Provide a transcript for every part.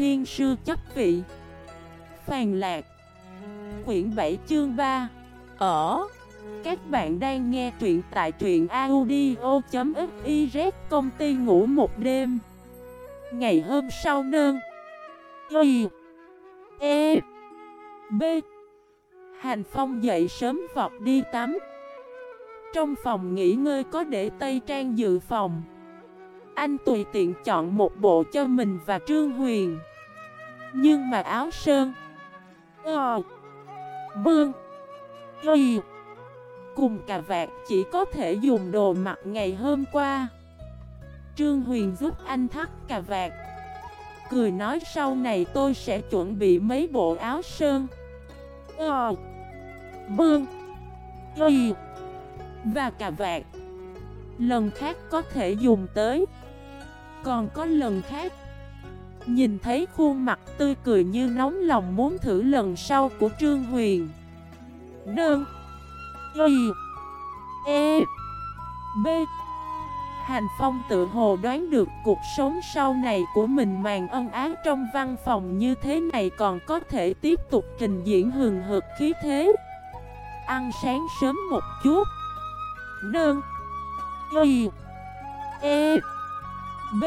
thiên sư chấp vị. Phàn lạc. Quyển 7 chương 3 Ở. Các bạn đang nghe truyện tại truyện audio.xyz Công ty ngủ một đêm. Ngày hôm sau nơn. Y. E. B. Hành Phong dậy sớm vọt đi tắm. Trong phòng nghỉ ngơi có để Tây Trang dự phòng. Anh tùy tiện chọn một bộ cho mình và Trương Huyền. Nhưng mà áo sơn Ờ Bương, Y, Cùng cà vạt chỉ có thể dùng đồ mặc ngày hôm qua. Trương Huyền giúp anh thắt cà vạt, Cười nói sau này tôi sẽ chuẩn bị mấy bộ áo sơn Ờ Bương, Y, Và cà vạt. Lần khác có thể dùng tới. Còn có lần khác Nhìn thấy khuôn mặt tươi cười như nóng lòng muốn thử lần sau của Trương Huyền Đơn Y E B Hành Phong tự hồ đoán được cuộc sống sau này của mình màn ân ái trong văn phòng như thế này còn có thể tiếp tục trình diễn hừng hực khí thế. Ăn sáng sớm một chút. đơn Y. E. B.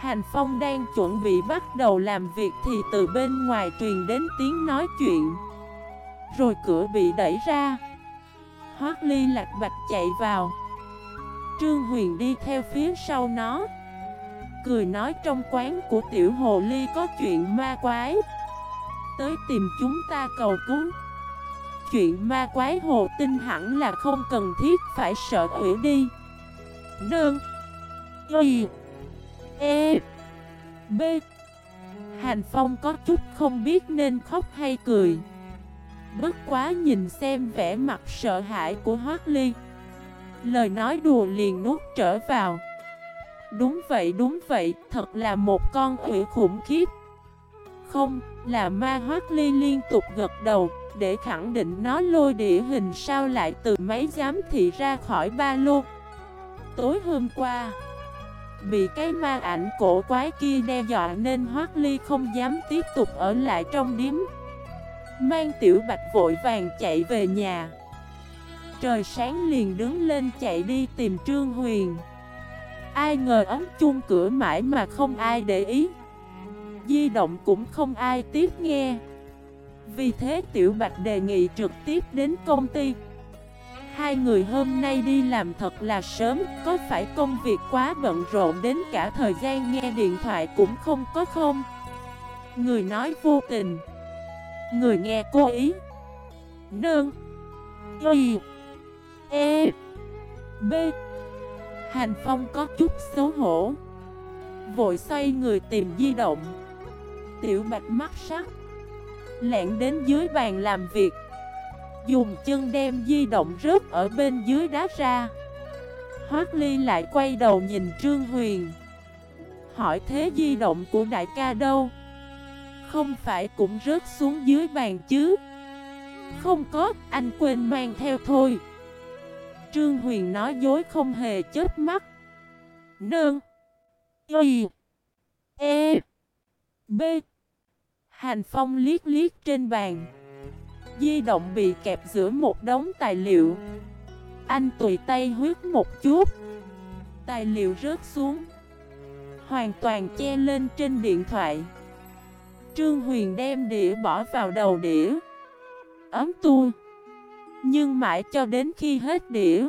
Hành Phong đang chuẩn bị bắt đầu làm việc thì từ bên ngoài truyền đến tiếng nói chuyện. Rồi cửa bị đẩy ra. Hoác ly lạc bạch chạy vào. Trương Huyền đi theo phía sau nó Cười nói trong quán của tiểu hồ ly có chuyện ma quái Tới tìm chúng ta cầu cứu Chuyện ma quái hồ tinh hẳn là không cần thiết, phải sợ hủy đi Đơn Y E B. Hành Phong có chút không biết nên khóc hay cười. Bất quá nhìn xem vẻ mặt sợ hãi của Hoác Ly. Lời nói đùa liền nuốt trở vào. Đúng vậy đúng vậy, Thật là một con quỷ khủng khiếp. Không, là ma hoác ly liên tục gật đầu, Để khẳng định nó lôi địa hình sao lại từ mấy giám thị ra khỏi ba lô. Tối hôm qua Bị cái ma ảnh cổ quái kia đe dọa nên Hoác Ly không dám tiếp tục ở lại trong điếm. Mang tiểu bạch vội vàng chạy về nhà. Trời sáng liền đứng lên chạy đi tìm Trương Huyền. Ai ngờ ấm chung cửa mãi mà không ai để ý. Di động cũng không ai tiếp nghe. Vì thế Tiểu Bạch đề nghị trực tiếp đến công ty. Hai người hôm nay đi làm thật là sớm, Có phải công việc quá bận rộn đến cả thời gian nghe điện thoại cũng không có không? Người nói vô tình. Người nghe cố ý. Nương. Y. E. B. Hành Phong có chút xấu hổ. Vội xoay người tìm di động. Tiểu bạch mắt sắc. Lẹn đến dưới bàn làm việc. Dùng chân đem di động rớt ở bên dưới đá ra Hoác Ly lại quay đầu nhìn Trương Huyền Hỏi thế di động của đại ca đâu Không phải cũng rớt xuống dưới bàn chứ Không có, anh quên mang theo thôi Trương Huyền nói dối không hề chết mắt. Nương. Y. E. B. Hành Phong liếc liếc trên bàn. Di động bị kẹp giữa một đống tài liệu. Anh tùy tay huyết một chút. Tài liệu rớt xuống. Hoàn toàn che lên trên điện thoại. Trương Huyền đem đĩa bỏ vào đầu đĩa. Ấm tu. Nhưng mãi cho đến khi hết đĩa,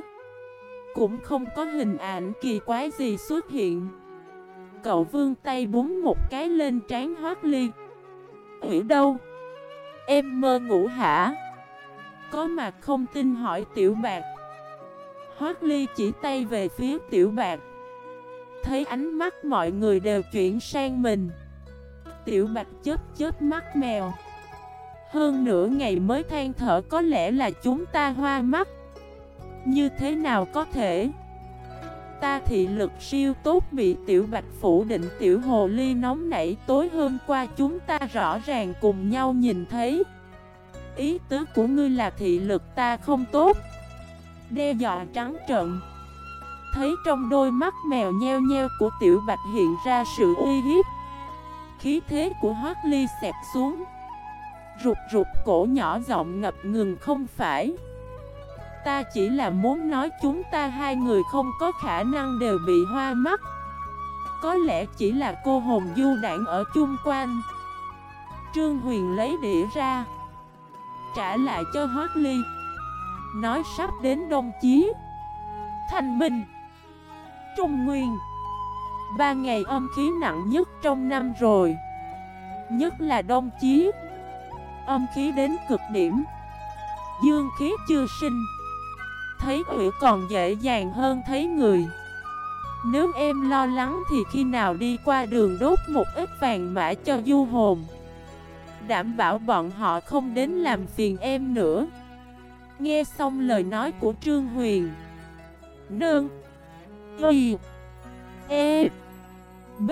Cũng không có hình ảnh kỳ quái gì xuất hiện Cậu vương tay búng một cái lên trán hoác ly Ủy đâu? Em mơ ngủ hả? Có mặt không tin hỏi tiểu bạc. Hoác ly chỉ tay về phía tiểu bạc. Thấy ánh mắt mọi người đều chuyển sang mình. Tiểu bạch chết chết mắt mèo. Hơn nửa ngày mới than thở có lẽ là chúng ta hoa mắt. Như thế nào có thể? Ta thị lực siêu tốt bị tiểu bạch phủ định tiểu hồ ly nóng nảy Tối hôm qua chúng ta rõ ràng cùng nhau nhìn thấy. Ý tứ của ngươi là thị lực ta không tốt. Đe dọa trắng trợn. Thấy trong đôi mắt mèo nheo nheo của tiểu bạch hiện ra sự uy hiếp. Khí thế của Hoác Ly xẹp xuống. Rụt rụt cổ nhỏ giọng ngập ngừng không phải. Ta chỉ là muốn nói chúng ta hai người không có khả năng đều bị hoa mắt. Có lẽ chỉ là cô hồn du đảng ở chung quanh. Trương Huyền lấy đĩa ra, Trả lại cho Hoác Ly. Nói sắp đến Đông Chí. Thanh Minh Trung Nguyên. Ba ngày âm khí nặng nhất trong năm rồi. Nhất là Đông Chí. Âm khí đến cực điểm. Dương khí chưa sinh. Thấy quỷ còn dễ dàng hơn thấy người. Nếu em lo lắng thì khi nào đi qua đường đốt một ít vàng mã cho du hồn. Đảm bảo bọn họ không đến làm phiền em nữa. Nghe xong lời nói của Trương Huyền. Nương. Y. E. B.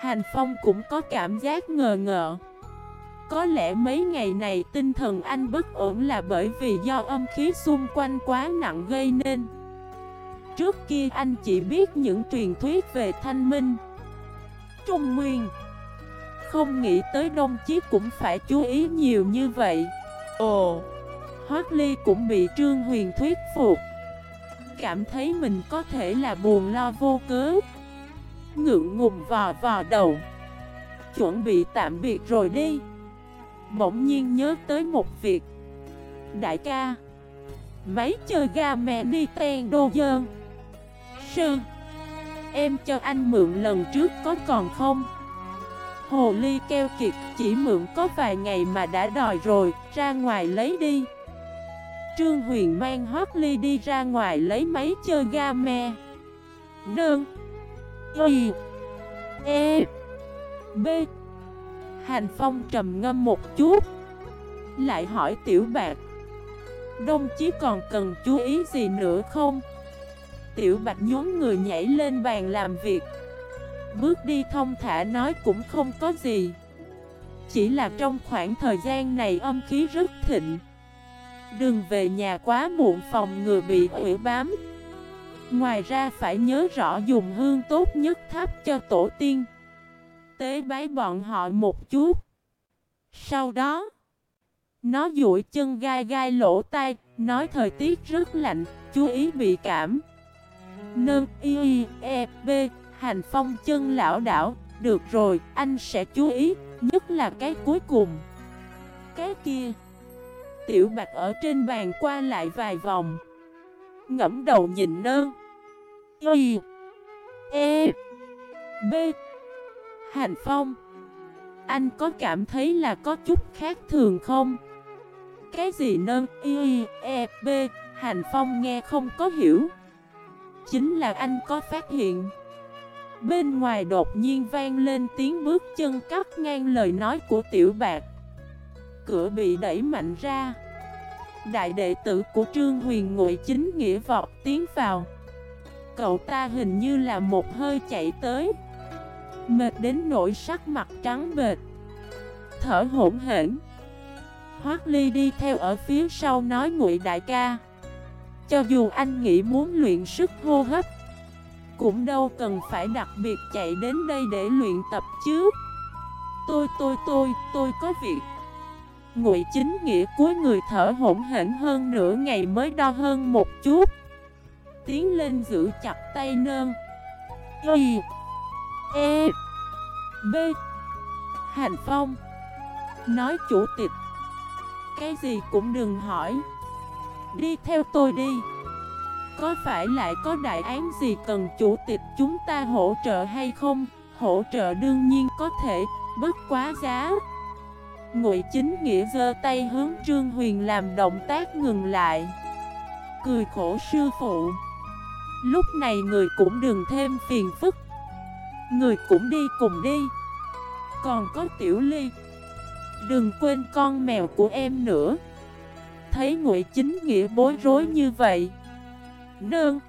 Hành Phong cũng có cảm giác ngờ ngợ. Có lẽ mấy ngày này tinh thần anh bất ổn là bởi vì do âm khí xung quanh quá nặng gây nên. Trước kia anh chỉ biết những truyền thuyết về thanh minh Trung Nguyên. Không nghĩ tới Đông Chí cũng phải chú ý nhiều như vậy. Ồ. Hoác Ly cũng bị Trương Huyền thuyết phục. Cảm thấy mình có thể là buồn lo vô cớ. Ngượng ngùng vò vò đầu. Chuẩn bị tạm biệt rồi đi Bỗng nhiên nhớ tới một việc. Đại ca, Máy chơi ga mẹ đi tên đô dơn Sư Em cho anh mượn lần trước có còn không? Hồ ly keo kiệt, chỉ mượn có vài ngày mà đã đòi rồi, Ra ngoài lấy đi. Trương Huyền mang Hoác Ly đi ra ngoài lấy máy chơi ga me đơn Y E B Hành Phong trầm ngâm một chút, Lại hỏi Tiểu Bạc, Đông Chí còn cần chú ý gì nữa không? Tiểu Bạch nhún người nhảy lên bàn làm việc. Bước đi thông thả nói cũng không có gì. Chỉ là trong khoảng thời gian này âm khí rất thịnh. Đừng về nhà quá muộn phòng ngừa bị hủy bám. Ngoài ra phải nhớ rõ dùng hương tốt nhất thắp cho tổ tiên. Tế bái bọn họ một chút. Sau đó, Nó duỗi chân gai gai lỗ tai, Nói thời tiết rất lạnh, Chú ý bị cảm. Nâng y e b, Hành phong chân lão đảo, Được rồi, anh sẽ chú ý, Nhất là cái cuối cùng. Cái kia, Tiểu Bạch ở trên bàn qua lại vài vòng. Ngẫm đầu nhìn nâng Y E B Hành Phong. Anh có cảm thấy là có chút khác thường không? Cái gì nơn Y E B? Hành Phong nghe không có hiểu. Chính là anh có phát hiện. Bên ngoài đột nhiên vang lên tiếng bước chân cắt ngang lời nói của tiểu bạc. Cửa bị đẩy mạnh ra. Đại đệ tử của Trương Huyền ngụy chính nghĩa vọt tiến vào. Cậu ta hình như là một hơi chạy tới. Mệt đến nỗi sắc mặt trắng bệt Thở hổn hển. Hoác Ly đi theo ở phía sau nói ngụy đại ca. Cho dù anh nghĩ muốn luyện sức hô hấp, Cũng đâu cần phải đặc biệt chạy đến đây để luyện tập chứ. Tôi tôi tôi tôi có việc. Ngụy chính nghĩa cuối người thở hổn hển hơn nửa ngày mới đo hơn một chút. Tiến lên giữ chặt tay nơn. Y E B. Hành Phong. Nói chủ tịch. Cái gì cũng đừng hỏi. Đi theo tôi đi. Có phải lại có đại án gì cần chủ tịch chúng ta hỗ trợ hay không? Hỗ trợ đương nhiên có thể, bất quá giá. Ngụy chính nghĩa giơ tay hướng Trương Huyền làm động tác ngừng lại. Cười khổ sư phụ. Lúc này người cũng đừng thêm phiền phức. Người cũng đi cùng đi. Còn có tiểu ly. Đừng quên con mèo của em nữa. Thấy ngụy chính nghĩa bối rối như vậy. Nương.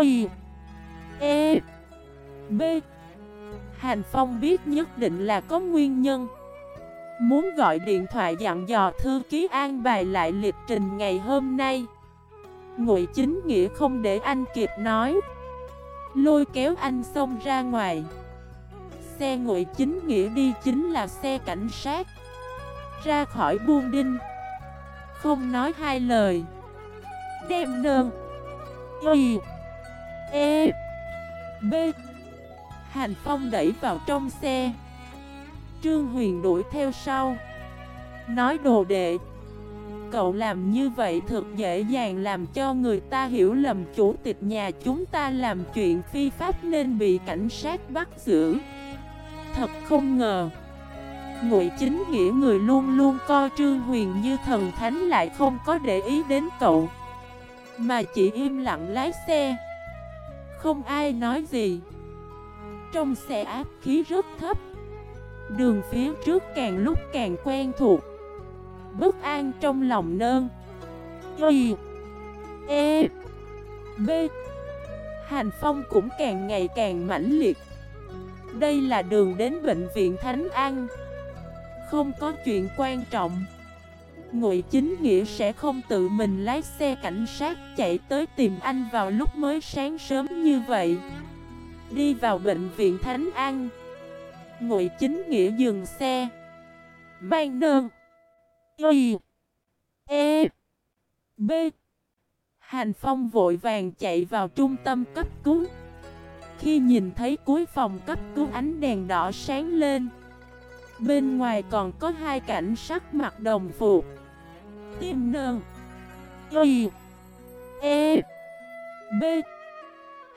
Y. E. B. Hành Phong biết nhất định là có nguyên nhân. Muốn gọi điện thoại dặn dò thư ký an bài lại lịch trình ngày hôm nay. Ngụy chính nghĩa không để anh kịp nói. Lôi kéo anh xông ra ngoài. Xe ngụy chính nghĩa đi chính là xe cảnh sát. Ra khỏi buôn đinh. Không nói hai lời. Đem nơn. Y. E. B. Hành Phong đẩy vào trong xe. Trương Huyền đuổi theo sau. Nói đồ đệ. Cậu làm như vậy thật dễ dàng làm cho người ta hiểu lầm chủ tịch nhà chúng ta làm chuyện phi pháp nên bị cảnh sát bắt giữ. Thật không ngờ, Ngụy chính nghĩa người luôn luôn coi Trương Huyền như thần thánh lại không có để ý đến cậu, Mà chỉ im lặng lái xe. Không ai nói gì. Trong xe áp khí rất thấp, Đường phía trước càng lúc càng quen thuộc. Bất an trong lòng nơn. Y E. B. Hành phong cũng càng ngày càng mãnh liệt. Đây là đường đến bệnh viện Thánh An. Không có chuyện quan trọng. Ngụy Chính Nghĩa sẽ không tự mình lái xe cảnh sát chạy tới tìm anh vào lúc mới sáng sớm như vậy. Đi vào bệnh viện Thánh An. Ngụy Chính Nghĩa dừng xe. Mang đơn Y E B. Hành Phong vội vàng chạy vào trung tâm cấp cứu. Khi nhìn thấy cuối phòng cấp cứu, ánh đèn đỏ sáng lên. Bên ngoài còn có hai cảnh sát mặc đồng phục. Tim nơn Y E B.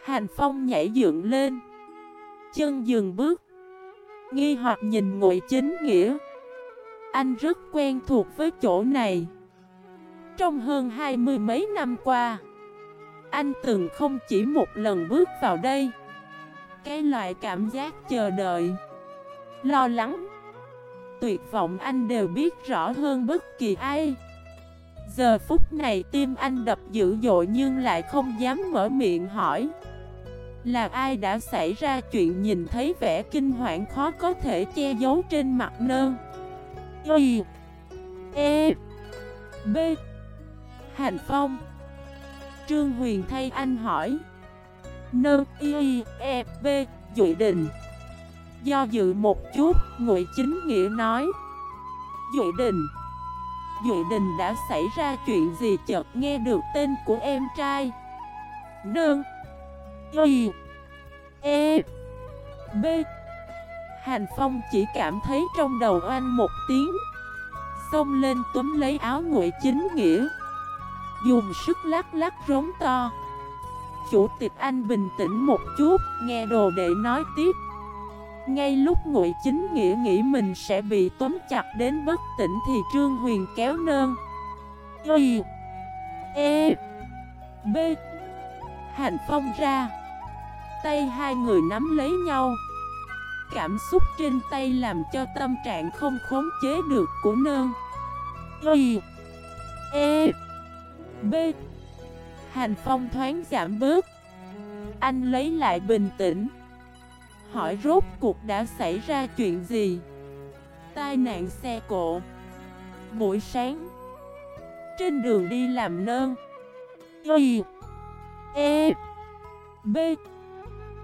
Hành Phong nhảy dựng lên. Chân dừng bước. Nghi hoặc nhìn ngụy chính nghĩa. Anh rất quen thuộc với chỗ này. Trong hơn hai mươi mấy năm qua, Anh từng không chỉ một lần bước vào đây. Cái loại cảm giác chờ đợi, Lo lắng, Tuyệt vọng anh đều biết rõ hơn bất kỳ ai. Giờ phút này tim anh đập dữ dội nhưng lại không dám mở miệng hỏi là ai đã xảy ra chuyện nhìn thấy vẻ kinh hoảng khó có thể che giấu trên mặt nơn Y E B. Hành Phong. Trương Huyền thay anh hỏi. Nơ, Y E B Dụy Đình Do dự một chút, Ngụy Chính Nghĩa nói. Dụy Đình Dụy Đình đã xảy ra chuyện gì chợt nghe được tên của em trai? Nơ, Y E B. Hành Phong chỉ cảm thấy trong đầu oanh một tiếng. Xông lên túm lấy áo ngụy chính nghĩa. Dùng sức lắc lắc rống to. Chủ tịch anh bình tĩnh một chút, Nghe đồ đệ nói tiếp. Ngay lúc ngụy chính nghĩa nghĩ mình sẽ bị tóm chặt đến bất tỉnh Thì Trương Huyền kéo nơn. Y E B. Hành Phong ra. Tay hai người nắm lấy nhau. Cảm xúc trên tay làm cho tâm trạng không khống chế được của nơn. Y E B. Hành phong thoáng giảm bớt. Anh lấy lại bình tĩnh. Hỏi rốt cuộc đã xảy ra chuyện gì? Tai nạn xe cộ. Buổi sáng, Trên đường đi làm nơn. Y E B.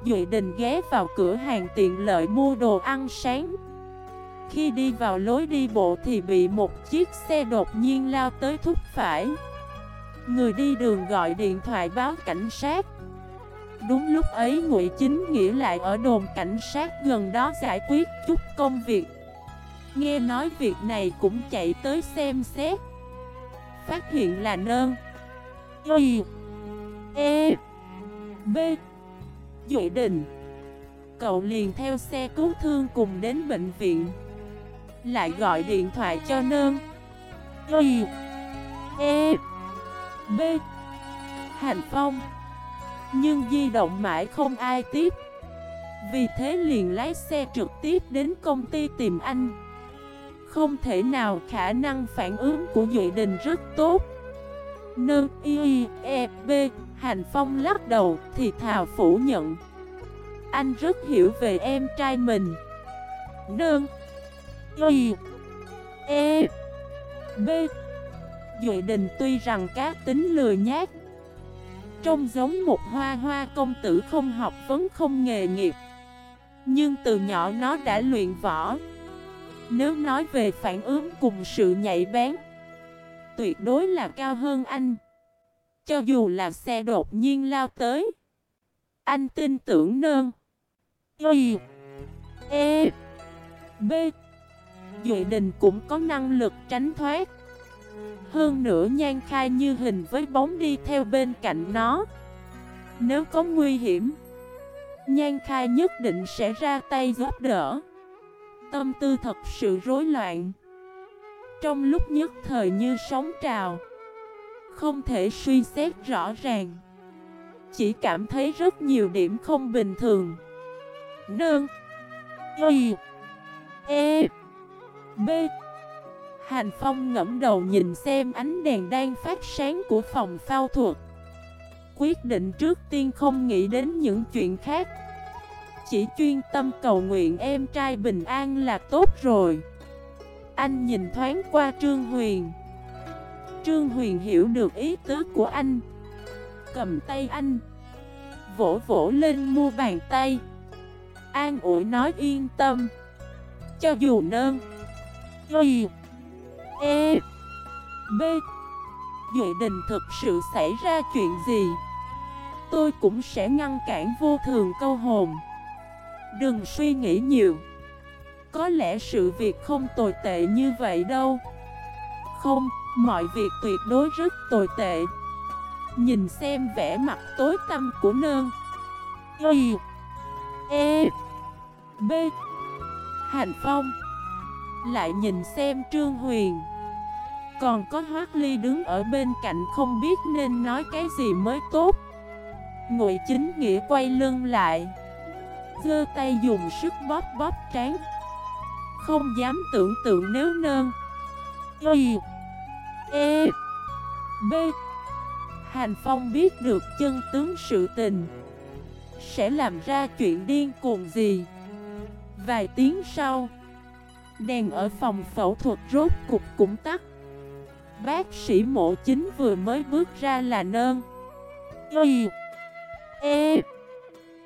Duy Đình ghé vào cửa hàng tiện lợi mua đồ ăn sáng. Khi đi vào lối đi bộ thì bị một chiếc xe đột nhiên lao tới thúc phải. Người đi đường gọi điện thoại báo cảnh sát. Đúng lúc ấy Ngụy Chính Nghĩa lại ở đồn cảnh sát gần đó giải quyết chút công việc. Nghe nói việc này cũng chạy tới xem xét. Phát hiện là nơn. Y. E. B. Duệ Đình Cậu liền theo xe cứu thương cùng đến bệnh viện. Lại gọi điện thoại cho nơn Y E B. Hành Phong. Nhưng di động mãi không ai tiếp. Vì thế liền lái xe trực tiếp đến công ty tìm anh. Không thể nào khả năng phản ứng của Duệ Đình rất tốt. Nơn Y E B. Hành Phong lắc đầu thì thào phủ nhận. Anh rất hiểu về em trai mình. Nương. Y. E. B. Duệ Đình tuy rằng cá tính lừa nhát Trông giống một hoa hoa công tử không học vấn không nghề nghiệp, Nhưng từ nhỏ nó đã luyện võ. Nếu nói về phản ứng cùng sự nhạy bén, Tuyệt đối là cao hơn anh. Cho dù là xe đột nhiên lao tới. Anh tin tưởng nơn. Y E B. Duệ đình cũng có năng lực tránh thoát. Hơn nữa nhan khai như hình với bóng đi theo bên cạnh nó. Nếu có nguy hiểm, Nhan khai nhất định sẽ ra tay giúp đỡ. Tâm tư thật sự rối loạn. Trong lúc nhất thời như sóng trào không thể suy xét rõ ràng. Chỉ cảm thấy rất nhiều điểm không bình thường. Nương, Y E B. Hành Phong ngẫm đầu nhìn xem ánh đèn đang phát sáng của phòng phao thuật. Quyết định trước tiên không nghĩ đến những chuyện khác. Chỉ chuyên tâm cầu nguyện em trai bình an là tốt rồi. Anh nhìn thoáng qua Trương Huyền. Trương Huyền hiểu được ý tứ của anh. Cầm tay anh. Vỗ vỗ lên mu bàn tay. An ủi nói yên tâm. Cho dù nơn. Y. E. B. Duệ đình thực sự xảy ra chuyện gì Tôi cũng sẽ ngăn cản vô thường câu hồn. Đừng suy nghĩ nhiều. Có lẽ sự việc không tồi tệ như vậy đâu. Không, mọi việc tuyệt đối rất tồi tệ. Nhìn xem vẻ mặt tối tăm của nơn. Y E B. Hành Phong. Lại nhìn xem Trương Huyền. Còn có Hoác Ly đứng ở bên cạnh không biết nên nói cái gì mới tốt. Ngụy chính nghĩa quay lưng lại. Giơ tay dùng sức bóp bóp trán. Không dám tưởng tượng nếu nơn. Y E B. Hành Phong biết được chân tướng sự tình. Sẽ làm ra chuyện điên cuồng gì? Vài tiếng sau, Đèn ở phòng phẫu thuật rốt cục cũng tắt. Bác sĩ mộ chính vừa mới bước ra là nơn. Y E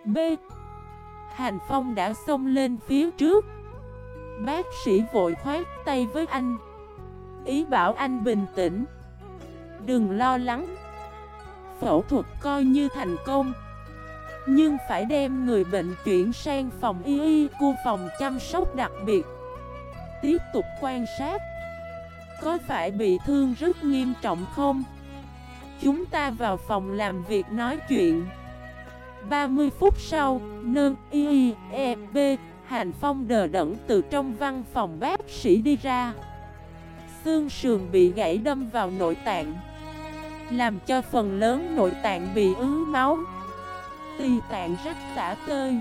B. Hành Phong đã xông lên phía trước. Bác sĩ vội khoát tay với anh. Ý bảo anh bình tĩnh. Đừng lo lắng. Phẫu thuật coi như thành công. Nhưng phải đem người bệnh chuyển sang phòng y y của phòng chăm sóc đặc biệt. Tiếp tục quan sát. Có phải bị thương rất nghiêm trọng không? Chúng ta vào phòng làm việc nói chuyện. 30 phút sau, nương y e b Hành Phong đờ đẫn từ trong văn phòng bác sĩ đi ra. Xương sườn bị gãy đâm vào nội tạng, Làm cho phần lớn nội tạng bị ứ máu. Tì tạng rách tả tơi,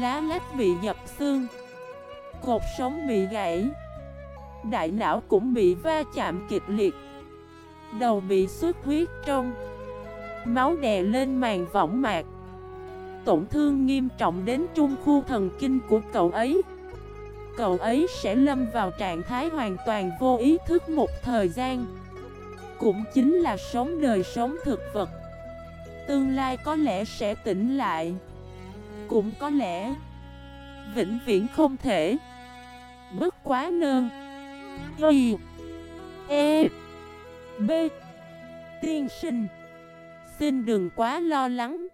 Lá lách bị dập xương, Cột sống bị gãy, Đại não cũng bị va chạm kịch liệt, Đầu bị xuất huyết trong, Máu đè lên màng võng mạc. Tổn thương nghiêm trọng đến trung khu thần kinh của cậu ấy. Cậu ấy sẽ lâm vào trạng thái hoàn toàn vô ý thức một thời gian. Cũng chính là sống đời sống thực vật. Tương lai có lẽ sẽ tỉnh lại. Cũng có lẽ Vĩnh viễn không thể. Bất quá nơn Y. E. B. Tiên sinh. Xin đừng quá lo lắng.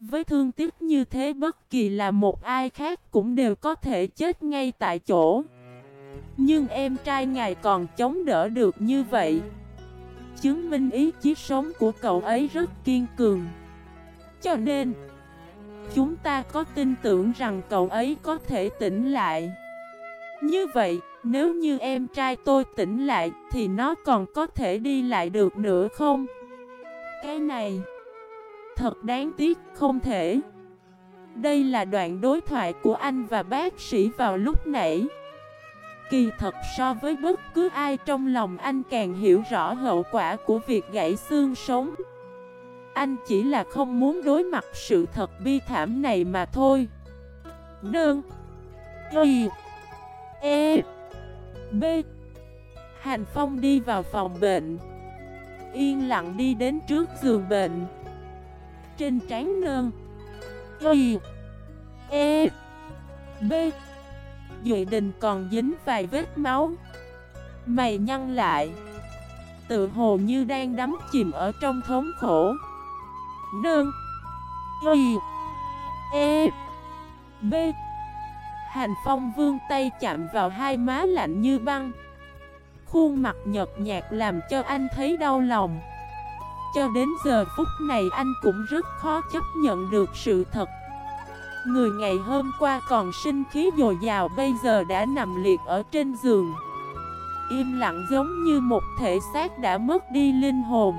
Với thương tiếc như thế bất kỳ là một ai khác cũng đều có thể chết ngay tại chỗ. Nhưng em trai ngài còn chống đỡ được như vậy. Chứng minh ý chí sống của cậu ấy rất kiên cường. Cho nên Chúng ta có tin tưởng rằng cậu ấy có thể tỉnh lại. Như vậy, nếu như em trai tôi tỉnh lại Thì nó còn có thể đi lại được nữa không? Cái này Thật đáng tiếc, không thể. Đây là đoạn đối thoại của anh và bác sĩ vào lúc nãy. Kỳ thật so với bất cứ ai trong lòng anh càng hiểu rõ hậu quả của việc gãy xương sống. Anh chỉ là không muốn đối mặt sự thật bi thảm này mà thôi. Đơn Y. E. B. Hành Phong đi vào phòng bệnh. Yên lặng đi đến trước giường bệnh. Trên trán nơn. Y E B. Duệ đình còn dính vài vết máu. Mày nhăn lại. Tự hồ như đang đắm chìm ở trong thống khổ. Nương Y E B. Hành phong vương tay chạm vào hai má lạnh như băng. Khuôn mặt nhợt nhạt làm cho anh thấy đau lòng. Cho đến giờ phút này anh cũng rất khó chấp nhận được sự thật. Người ngày hôm qua còn sinh khí dồi dào bây giờ đã nằm liệt ở trên giường. Im lặng giống như một thể xác đã mất đi linh hồn.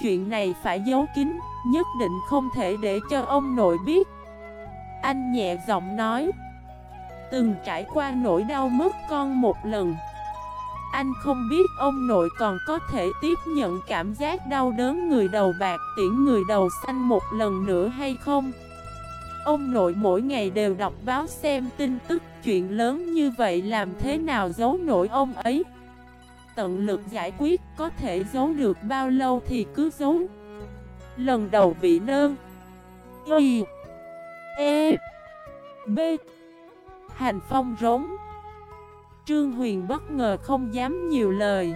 Chuyện này phải giấu kín, nhất định không thể để cho ông nội biết. Anh nhẹ giọng nói Từng trải qua nỗi đau mất con một lần. Anh không biết ông nội còn có thể tiếp nhận cảm giác đau đớn người đầu bạc tiễn người đầu xanh một lần nữa hay không? Ông nội mỗi ngày đều đọc báo xem tin tức chuyện lớn như vậy làm thế nào giấu nổi ông ấy? Tận lực giải quyết có thể giấu được bao lâu thì cứ giấu. Lần đầu bị nơn Y. E. B. Hành phong rống. Trương Huyền bất ngờ không dám nhiều lời.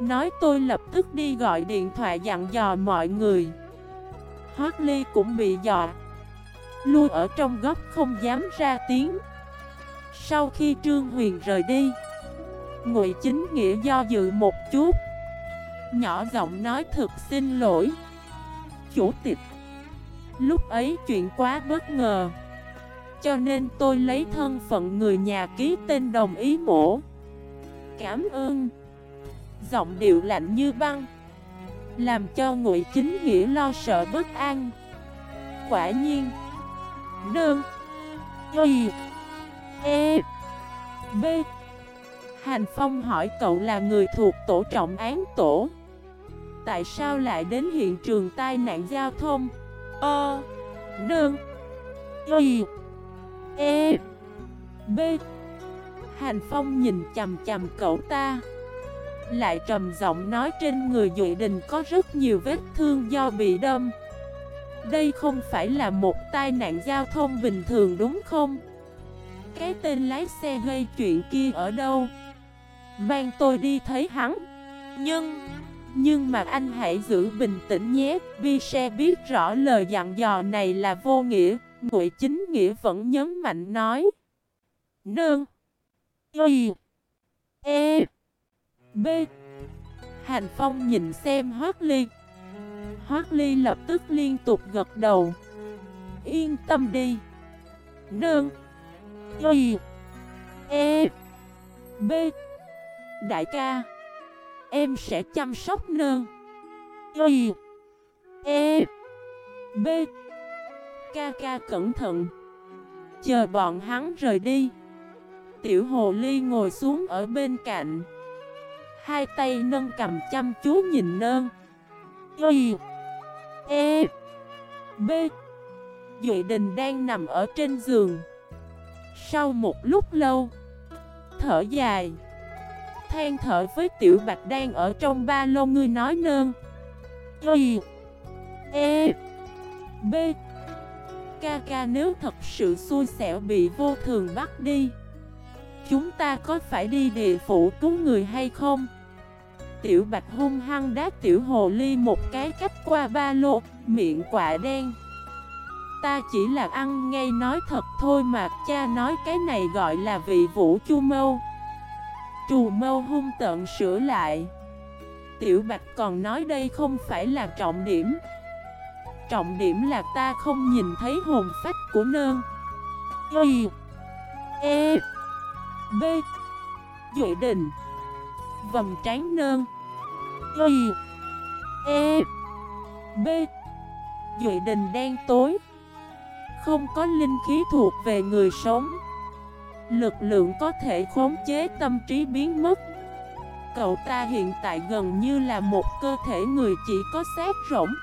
Nói tôi lập tức đi gọi điện thoại dặn dò mọi người. Hoác Ly cũng bị dọa. Lui ở trong góc không dám ra tiếng. Sau khi Trương Huyền rời đi, Ngụy Chính Nghĩa do dự một chút. Nhỏ giọng nói thực xin lỗi, Chủ tịch. Lúc ấy chuyện quá bất ngờ. Cho nên tôi lấy thân phận người nhà ký tên đồng ý mổ. Cảm ơn. Giọng điệu lạnh như băng, Làm cho Ngụy Chính Nghĩa lo sợ bất an. Quả nhiên. Đơn. Y. E. B. Hành Phong hỏi cậu là người thuộc tổ trọng án tổ. Tại sao lại đến hiện trường tai nạn giao thông? Ơ Đơn. Y. E B. Hành Phong nhìn chầm chầm cậu ta. Lại trầm giọng nói trên người Duệ Đình có rất nhiều vết thương do bị đâm. Đây không phải là một tai nạn giao thông bình thường đúng không? Cái tên lái xe gây chuyện kia ở đâu? Mang tôi đi thấy hắn. Nhưng Nhưng mà anh hãy giữ bình tĩnh nhé. Vì xe biết rõ lời dặn dò này là vô nghĩa. Ngụy chính nghĩa vẫn nhấn mạnh nói, Nương, Y E B. Hành Phong nhìn xem Hoác Ly. Hoác Ly lập tức liên tục gật đầu. Yên tâm đi. Nương, Y E B. Đại ca, Em sẽ chăm sóc nương. Y E B. Ca ca cẩn thận. Chờ bọn hắn rời đi. Tiểu hồ ly ngồi xuống ở bên cạnh. Hai tay nâng cầm chăm chú nhìn nơn Y E B. Duệ Đình đang nằm ở trên giường. Sau một lúc lâu, Thở dài. Than thở với Tiểu Bạch đang ở trong ba lô, ngươi nói nơn Y E B. Ca ca nếu thật sự xui xẻo bị vô thường bắt đi Chúng ta có phải đi địa phủ cứu người hay không? Tiểu Bạch hung hăng đá Tiểu Hồ Ly một cái cách qua ba lô, miệng quạ đen. Ta chỉ là ăn ngay nói thật thôi mà, cha nói cái này gọi là vị vũ chu mâu. Trù mâu hung tận sửa lại. Tiểu Bạch còn nói đây không phải là trọng điểm. Trọng điểm là ta không nhìn thấy hồn phách của nơn. Y E B Duệ đình Vầm trán nơn. Y E B Duệ đình đen tối. Không có linh khí thuộc về người sống. Lực lượng có thể khống chế tâm trí biến mất. Cậu ta hiện tại gần như là một cơ thể người chỉ có xác rỗng.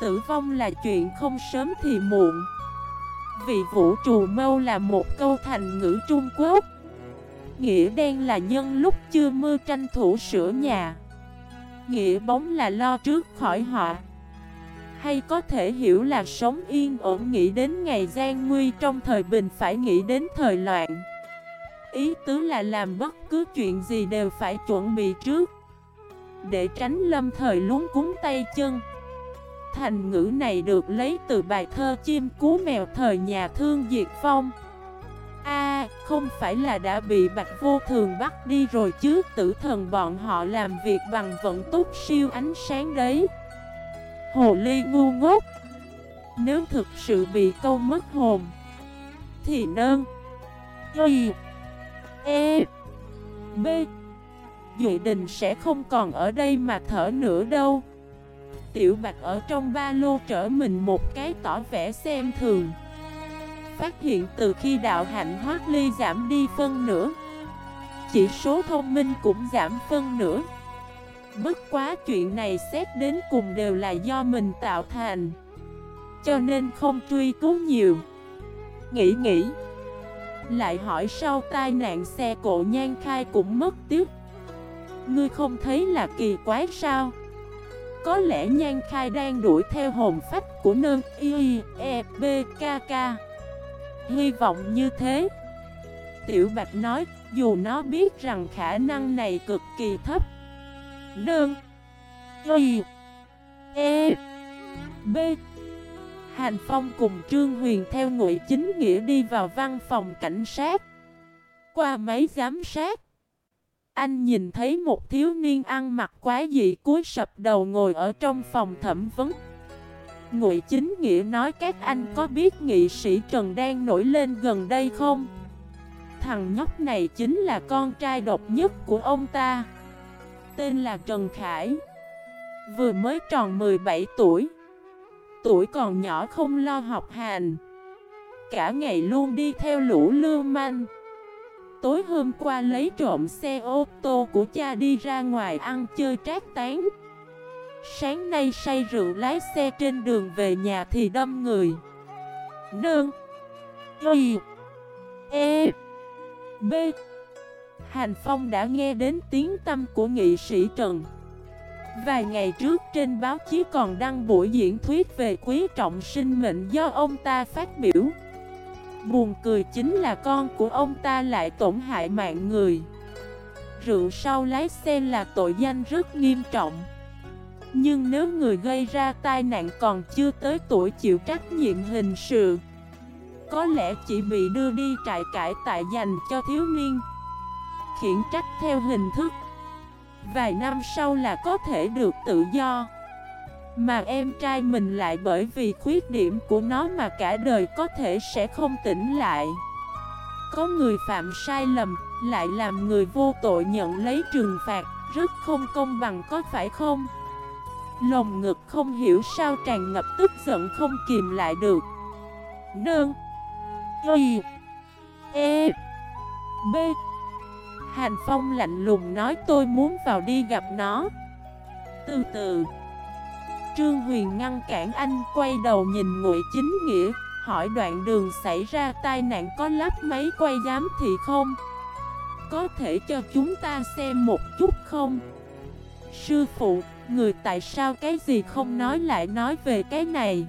Tử vong là chuyện không sớm thì muộn. Vị vũ trù mâu là một câu thành ngữ Trung Quốc. Nghĩa đen là nhân lúc chưa mưa tranh thủ sửa nhà. Nghĩa bóng là lo trước khỏi họa. Hay có thể hiểu là sống yên ổn nghĩ đến ngày gian nguy trong thời bình phải nghĩ đến thời loạn. Ý tứ là làm bất cứ chuyện gì đều phải chuẩn bị trước. Để tránh lâm thời luống cúng tay chân Thành ngữ này được lấy từ bài thơ chim cú mèo thời nhà thương Diệt Phong A, không phải là đã bị Bạch Vô Thường bắt đi rồi chứ Tử thần bọn họ làm việc bằng vận tốc siêu ánh sáng đấy. Hồ ly ngu ngốc. Nếu thực sự bị câu mất hồn Thì nơn Y E B. Dự Đình sẽ không còn ở đây mà thở nữa đâu. Tiểu Bạch ở trong ba lô trở mình một cái tỏ vẻ xem thường. Phát hiện từ khi đạo hạnh hoác ly giảm đi phân nửa, Chỉ số thông minh cũng giảm phân nửa. Bất quá chuyện này xét đến cùng đều là do mình tạo thành, Cho nên không truy cứu nhiều. Nghĩ nghĩ, lại hỏi sau tai nạn xe cộ nhan khai cũng mất tiếc. Ngươi không thấy là kỳ quái sao? Có lẽ nhan khai đang đuổi theo hồn phách của nơn y e b k k. Hy vọng như thế. Tiểu Bạch nói Dù nó biết rằng khả năng này cực kỳ thấp. Nơn Y E B. Hành Phong cùng Trương Huyền theo ngụy chính nghĩa đi vào văn phòng cảnh sát. Qua máy giám sát, anh nhìn thấy một thiếu niên ăn mặc quá dị cúi sập đầu ngồi ở trong phòng thẩm vấn. Ngụy chính nghĩa nói, các anh có biết nghị sĩ Trần đang nổi lên gần đây không? Thằng nhóc này chính là con trai độc nhất của ông ta. Tên là Trần Khải. Vừa mới tròn 17 tuổi tuổi còn nhỏ không lo học hành, Cả ngày luôn đi theo lũ lưu manh Tối hôm qua lấy trộm xe ô tô của cha đi ra ngoài ăn chơi trác tán. Sáng nay say rượu lái xe trên đường về nhà thì đâm người. Nương. Y. E. B. Hành Phong đã nghe đến tiếng tâm của nghị sĩ Trần. Vài ngày trước trên báo chí còn đăng buổi diễn thuyết về quý trọng sinh mệnh do ông ta phát biểu. Buồn cười chính là con của ông ta lại tổn hại mạng người. Rượu sau lái xe là tội danh rất nghiêm trọng. Nhưng nếu người gây ra tai nạn còn chưa tới tuổi chịu trách nhiệm hình sự, Có lẽ chỉ bị đưa đi trại cải tại dành cho thiếu niên. Khiển trách theo hình thức, Vài năm sau là có thể được tự do. Mà em trai mình lại bởi vì khuyết điểm của nó mà cả đời có thể sẽ không tỉnh lại. Có người phạm sai lầm, lại làm người vô tội nhận lấy trừng phạt Rất không công bằng có phải không? Lồng ngực không hiểu sao tràn ngập tức giận không kìm lại được. Nương. Y. E. B. Hàn Phong lạnh lùng nói tôi muốn vào đi gặp nó. Từ từ. Trương Huyền ngăn cản anh quay đầu nhìn Ngụy Chính Nghĩa Hỏi đoạn đường xảy ra tai nạn có lắp máy quay giám thị không? Có thể cho chúng ta xem một chút không? Sư phụ, người tại sao cái gì không nói lại nói về cái này?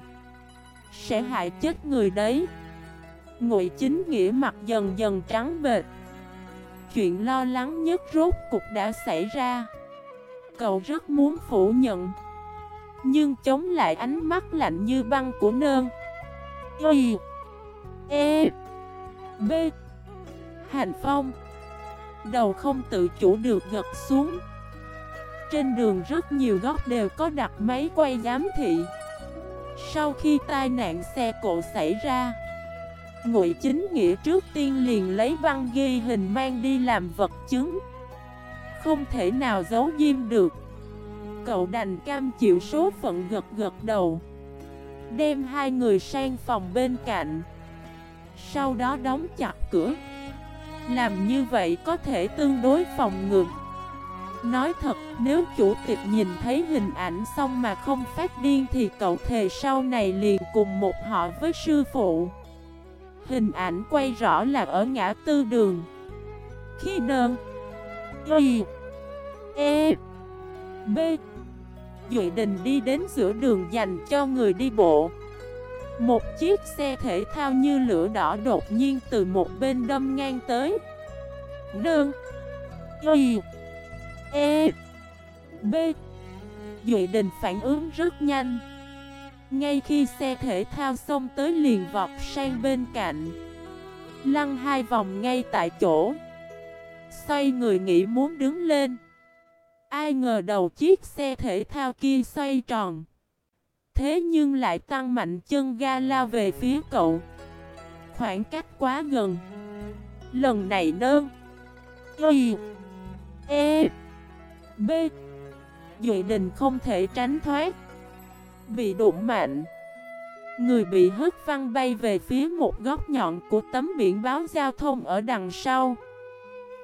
Sẽ hại chết người đấy Ngụy Chính Nghĩa mặt dần dần trắng bệt chuyện lo lắng nhất rốt cục đã xảy ra Cậu rất muốn phủ nhận nhưng chống lại ánh mắt lạnh như băng của nơn. Y E B. Hành Phong. Đầu không tự chủ được gật xuống. Trên đường rất nhiều góc đều có đặt máy quay giám thị. Sau khi tai nạn xe cộ xảy ra, Ngụy chính nghĩa trước tiên liền lấy băng ghi hình mang đi làm vật chứng. Không thể nào giấu diêm được. Cậu đành cam chịu số phận gật gật đầu. Đem hai người sang phòng bên cạnh. Sau đó đóng chặt cửa. Làm như vậy có thể tương đối phòng ngược Nói thật, nếu chủ tịch nhìn thấy hình ảnh xong mà không phát điên thì cậu thề sau này liền cùng một họ với sư phụ. Hình ảnh quay rõ là ở ngã tư đường. Khi đơn Y. E. B. Duệ Đình đi đến giữa đường dành cho người đi bộ. Một chiếc xe thể thao như lửa đỏ đột nhiên từ một bên đâm ngang tới. Nương. Y. E. B. Duệ Đình phản ứng rất nhanh. Ngay khi xe thể thao xông tới liền vọt sang bên cạnh. Lăn hai vòng ngay tại chỗ. Xoay người nghĩ muốn đứng lên. Ai ngờ đầu chiếc xe thể thao kia xoay tròn. Thế nhưng lại tăng mạnh chân ga lao về phía cậu. Khoảng cách quá gần. Lần này nơn Y. E. B. Duệ đình không thể tránh thoát. Bị đụng mạnh. Người bị hất văng bay về phía một góc nhọn của tấm biển báo giao thông ở đằng sau.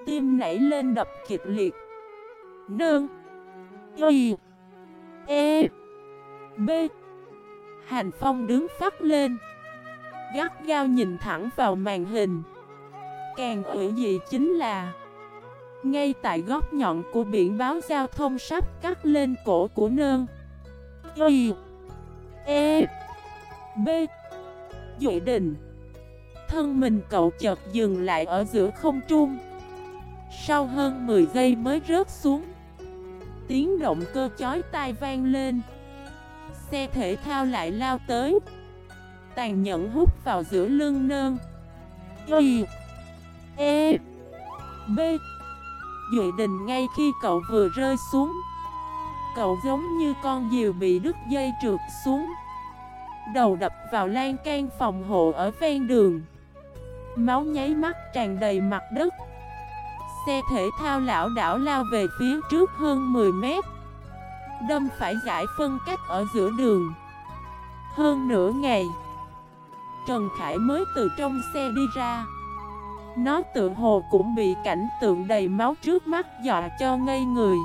Tim nảy lên đập kịch liệt. Nương. Y. E. B. Hành Phong đứng phát lên. Gắt gao nhìn thẳng vào màn hình. Càng ủy gì chính là, Ngay tại góc nhọn của biển báo giao thông sắp cắt lên cổ của nương. Y. E. B. Dội đình Thân mình cậu chợt dừng lại ở giữa không trung. Sau hơn 10 giây mới rớt xuống. Tiếng động cơ chói tai vang lên. Xe thể thao lại lao tới. Tàn nhẫn hút vào giữa lưng nơn. Y E B. Duệ đình ngay khi cậu vừa rơi xuống. Cậu giống như con diều bị đứt dây trượt xuống. Đầu đập vào lan can phòng hộ ở ven đường. Máu nháy mắt tràn đầy mặt đất. Xe thể thao lão đảo lao về phía trước hơn 10 mét. Đâm phải giải phân cách ở giữa đường. Hơn nửa ngày, Trần Khải mới từ trong xe đi ra. Nó tự hồ cũng bị cảnh tượng đầy máu trước mắt dọa cho ngây người.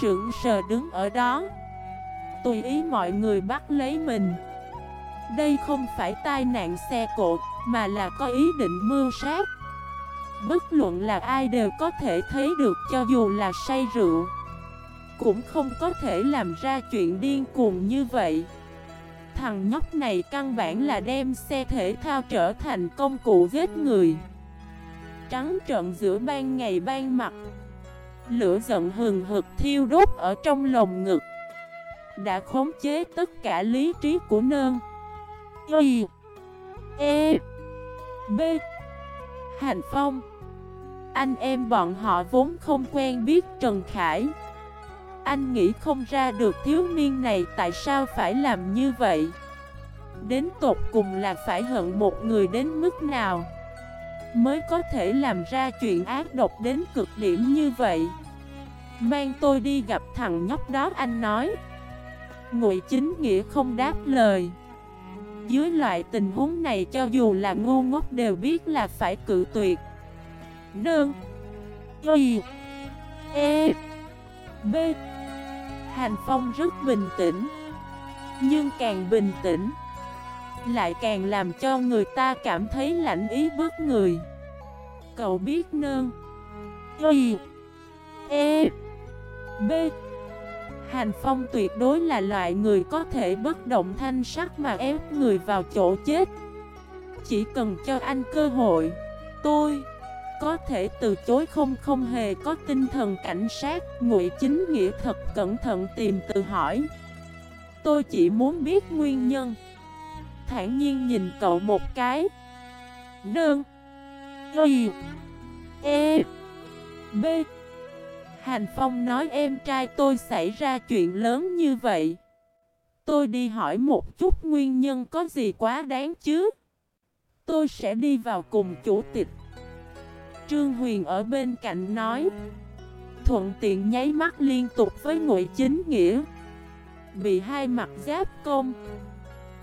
Sững sờ đứng ở đó. Tùy ý mọi người bắt lấy mình. Đây không phải tai nạn xe cộ, Mà là có ý định mưu sát. Bất luận là ai đều có thể thấy được cho dù là say rượu, Cũng không có thể làm ra chuyện điên cuồng như vậy. Thằng nhóc này căn bản là đem xe thể thao trở thành công cụ giết người. Trắng trợn giữa ban ngày ban mặt, Lửa giận hừng hực thiêu đốt ở trong lồng ngực, Đã khống chế tất cả lý trí của nơn. Y E B, Hành Phong. Anh em bọn họ vốn không quen biết Trần Khải. Anh nghĩ không ra được thiếu niên này tại sao phải làm như vậy. Đến tột cùng là phải hận một người đến mức nào Mới có thể làm ra chuyện ác độc đến cực điểm như vậy. Mang tôi đi gặp thằng nhóc đó, anh nói. Ngụy chính nghĩa không đáp lời. Dưới loại tình huống này cho dù là ngu ngốc đều biết là phải cự tuyệt. Nương. Y E B. Hành Phong rất bình tĩnh Nhưng càng bình tĩnh lại càng làm cho người ta cảm thấy lạnh ý bức người. Cậu biết Nương, Y E B. Hành Phong tuyệt đối là loại người có thể bất động thanh sắc mà ép người vào chỗ chết. Chỉ cần cho anh cơ hội Tôi có thể từ chối không không hề có tinh thần cảnh sát. Ngụy chính nghĩa thật cẩn thận tìm từ hỏi. Tôi chỉ muốn biết nguyên nhân. Thản nhiên nhìn cậu một cái. Nương. Y. E. B. Hành Phong nói em trai tôi xảy ra chuyện lớn như vậy. Tôi đi hỏi một chút nguyên nhân có gì quá đáng chứ? Tôi sẽ đi vào cùng chủ tịch. Trương Huyền ở bên cạnh nói. Thuận tiện nháy mắt liên tục với ngụy chính nghĩa. Bị hai mặt giáp công.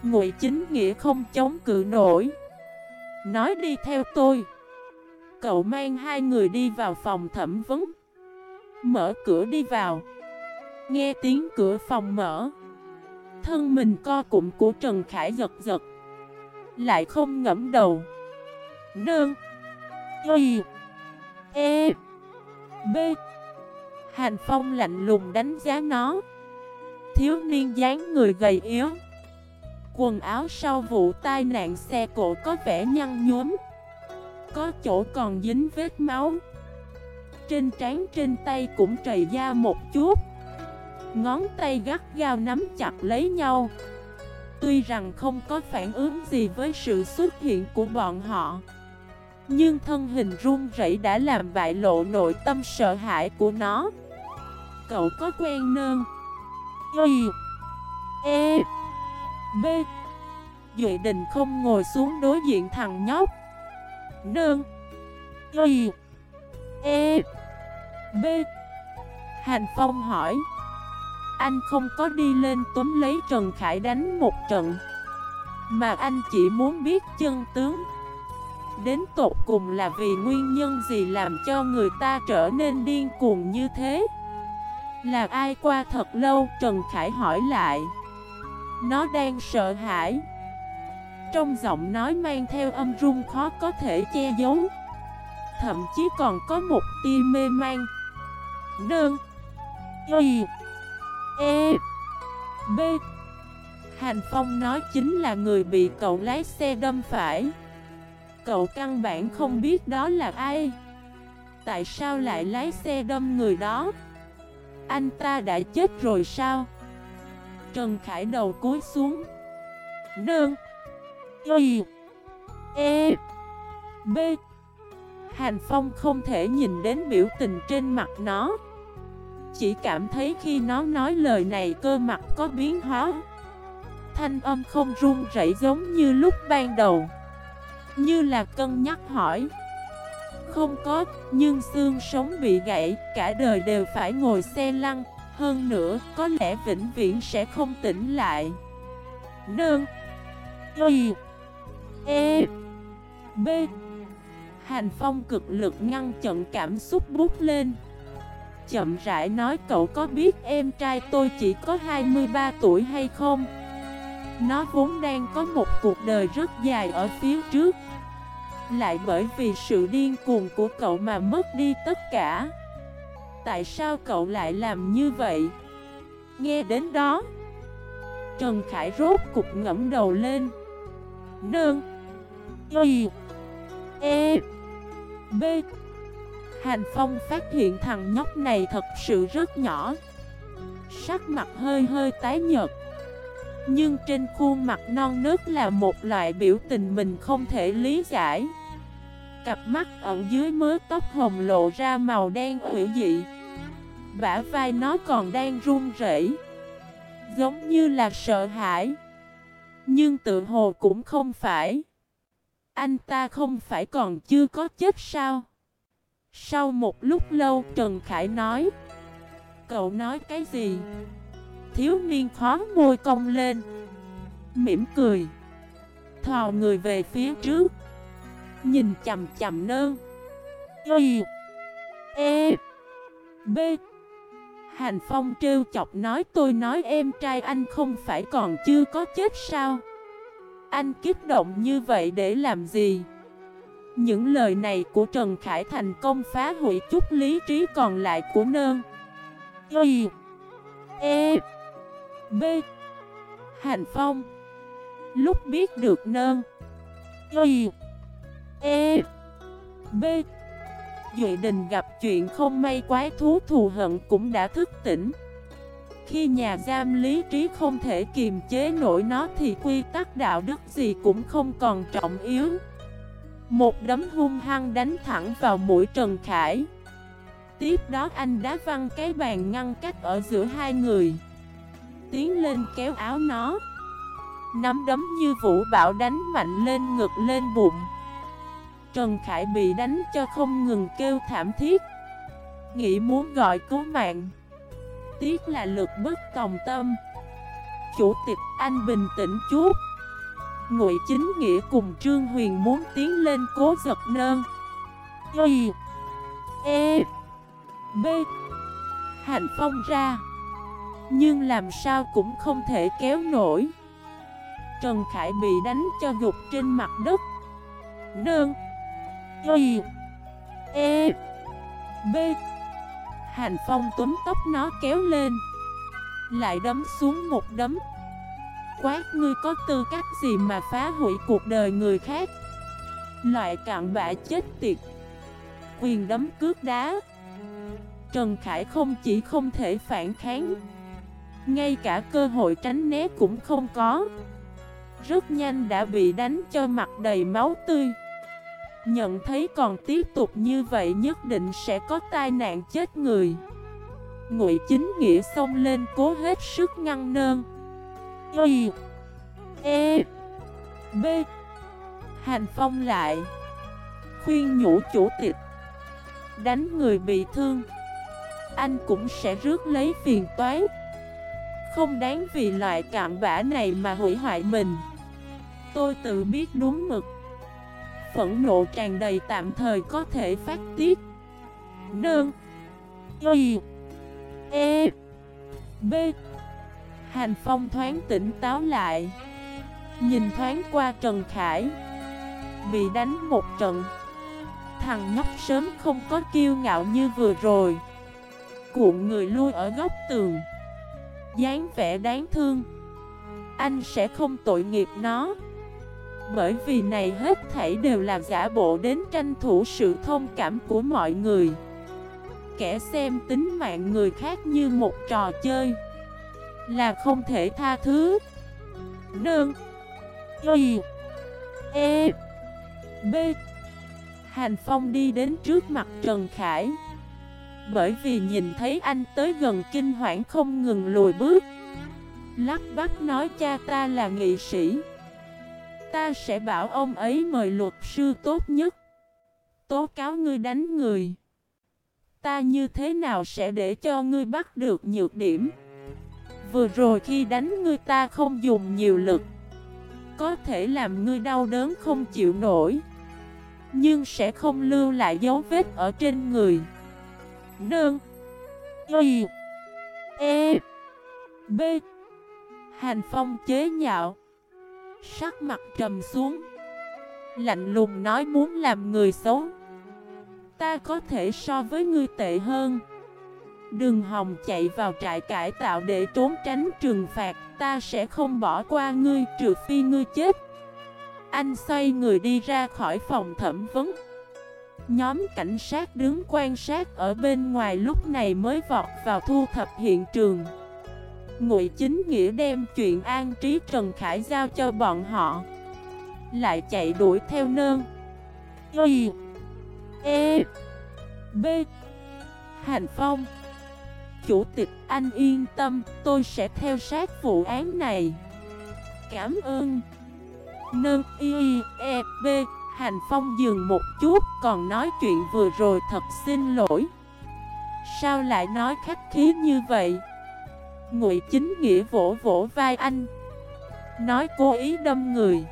Ngụy chính nghĩa không chống cự nổi. Nói đi theo tôi. Cậu mang hai người đi vào phòng thẩm vấn. Mở cửa đi vào. Nghe tiếng cửa phòng mở. Thân mình co cụm của Trần Khải giật giật. Lại không ngẫm đầu. Nương. Y E B. Hành Phong lạnh lùng đánh giá nó. Thiếu niên dáng người gầy yếu. Quần áo sau vụ tai nạn xe cộ có vẻ nhăn nhuốm Có chỗ còn dính vết máu. Trên trán trên tay cũng trầy da một chút. Ngón tay gắt gao nắm chặt lấy nhau. Tuy rằng không có phản ứng gì với sự xuất hiện của bọn họ nhưng thân hình run rẩy đã làm bại lộ nội tâm sợ hãi của nó. Cậu có quen nơn Y E B. Duệ đình không ngồi xuống đối diện thằng nhóc. Nơn Y E B. Hành Phong hỏi. Anh không có đi lên túm lấy Trần Khải đánh một trận. Mà anh chỉ muốn biết chân tướng. Đến tột cùng là vì nguyên nhân gì làm cho người ta trở nên điên cuồng như thế? Là ai qua thật lâu? Trần Khải hỏi lại. Nó đang sợ hãi. Trong giọng nói mang theo âm rung khó có thể che giấu. Thậm chí còn có một tia mê man Đơn Y. E. B. Hành Phong nói chính là người bị cậu lái xe đâm phải. Cậu căn bản không biết đó là ai. Tại sao lại lái xe đâm người đó? Anh ta đã chết rồi sao? Trần Khải đầu cúi xuống. Đơn Y. E. B. Hành Phong không thể nhìn đến biểu tình trên mặt nó. Chỉ cảm thấy khi nó nói lời này cơ mặt có biến hóa. Thanh âm không run rẩy giống như lúc ban đầu. Như là cân nhắc hỏi. Không có, nhưng xương sống bị gãy Cả đời đều phải ngồi xe lăn. Hơn nữa, có lẽ vĩnh viễn sẽ không tỉnh lại. Đơn Y. E. B. Hành Phong cực lực ngăn chặn cảm xúc bút lên. Chậm rãi nói cậu có biết em trai tôi chỉ có 23 tuổi hay không? Nó vốn đang có một cuộc đời rất dài ở phía trước. Lại bởi vì sự điên cuồng của cậu mà mất đi tất cả. Tại sao cậu lại làm như vậy? Nghe đến đó, Trần Khải rốt cục ngẫm đầu lên. Nương, Y E B. Hành Phong phát hiện thằng nhóc này thật sự rất nhỏ. Sắc mặt hơi hơi tái nhợt. Nhưng trên khuôn mặt non nớt là một loại biểu tình mình không thể lý giải. Cặp mắt ẩn dưới mớ tóc hồng lộ ra màu đen hữu dị. Bả vai nó còn đang run rẩy, Giống như là sợ hãi. Nhưng tự hồ cũng không phải. Anh ta không phải còn chưa có chết sao? Sau một lúc lâu Trần Khải nói, Cậu nói cái gì? Thiếu niên khó môi cong lên, Mỉm cười, Thò người về phía trước, Nhìn chầm chầm nơ Y E B. Hành Phong trêu chọc nói, tôi nói em trai anh không phải còn chưa có chết sao? Anh kích động như vậy để làm gì? Những lời này của Trần Khải thành công phá hủy chút lý trí còn lại của nơn. Y E B. Hành Phong. Lúc biết được nơn. Y. E. B. Duệ Đình gặp chuyện không may quái thú thù hận cũng đã thức tỉnh. Khi nhà giam lý trí không thể kiềm chế nổi nó thì quy tắc đạo đức gì cũng không còn trọng yếu. Một đấm hung hăng đánh thẳng vào mũi Trần Khải. Tiếp đó anh đá văng cái bàn ngăn cách ở giữa hai người. Tiến lên kéo áo nó. Nắm đấm như vũ bão đánh mạnh lên ngực lên bụng. Trần Khải bị đánh cho không ngừng kêu thảm thiết. Nghĩ muốn gọi cứu mạng. Tiếc là lực bất tòng tâm. Chủ tịch, anh bình tĩnh chút. Ngụy chính nghĩa cùng Trương Huyền muốn tiến lên cố giật nơn. Y E B. Hành phong ra. Nhưng làm sao cũng không thể kéo nổi. Trần Khải bị đánh cho gục trên mặt đất. Nương, Y. E. B. Hành Phong túm tóc nó kéo lên. Lại đấm xuống một đấm. Quát ngươi có tư cách gì mà phá hủy cuộc đời người khác? Loại cạn bã chết tiệt. Quyền đấm cướp đá. Trần Khải không chỉ không thể phản kháng ngay cả cơ hội tránh né cũng không có. Rất nhanh đã bị đánh cho mặt đầy máu tươi. Nhận thấy còn tiếp tục như vậy nhất định sẽ có tai nạn chết người. Ngụy chính nghĩa xông lên cố hết sức ngăn nơn. Y E B. Hành phong lại. Khuyên nhủ chủ tịch. Đánh người bị thương. Anh cũng sẽ rước lấy phiền toái. Không đáng vì loại cạm bã này mà hủy hoại mình. Tôi tự biết đúng mực. Phẫn nộ tràn đầy tạm thời có thể phát tiết. Nương. Y. E. B. Hành Phong thoáng tỉnh táo lại. Nhìn thoáng qua Trần Khải. Bị đánh một trận. Thằng nhóc sớm không có kiêu ngạo như vừa rồi. Cuộn người lui ở góc tường dáng vẻ đáng thương. Anh sẽ không tội nghiệp nó. Bởi vì này hết thảy đều là giả bộ đến tranh thủ sự thông cảm của mọi người. Kẻ xem tính mạng người khác như một trò chơi Là không thể tha thứ. Nương. Y. E. B. Hành Phong đi đến trước mặt Trần Khải. Bởi vì nhìn thấy anh tới gần kinh hoảng không ngừng lùi bước. Lắc bắt nói, cha ta là nghị sĩ. Ta sẽ bảo ông ấy mời luật sư tốt nhất. Tố cáo ngươi đánh người. Ta như thế nào sẽ để cho ngươi bắt được nhược điểm? Vừa rồi khi đánh ngươi ta không dùng nhiều lực. Có thể làm ngươi đau đớn không chịu nổi. Nhưng sẽ không lưu lại dấu vết ở trên người. Nương. Y E B. Hành phong chế nhạo. Sắc mặt trầm xuống. Lạnh lùng nói muốn làm người xấu. Ta có thể so với ngươi tệ hơn. Đừng hòng chạy vào trại cải tạo để trốn tránh trừng phạt. Ta sẽ không bỏ qua ngươi, trừ phi ngươi chết. Anh xoay người đi ra khỏi phòng thẩm vấn. Nhóm cảnh sát đứng quan sát ở bên ngoài lúc này mới vọt vào thu thập hiện trường. Ngụy Chính Nghĩa đem chuyện an trí Trần Khải giao cho bọn họ. Lại chạy đuổi theo nơn. Y. E. B. Hành Phong. Chủ tịch, anh yên tâm, Tôi sẽ theo sát vụ án này. Cảm ơn. Nơn Y. E. B. Hành Phong dừng một chút, Còn nói chuyện vừa rồi thật xin lỗi. Sao lại nói khách khí như vậy? Ngụy chính nghĩa vỗ vỗ vai anh. Nói cố ý đâm người.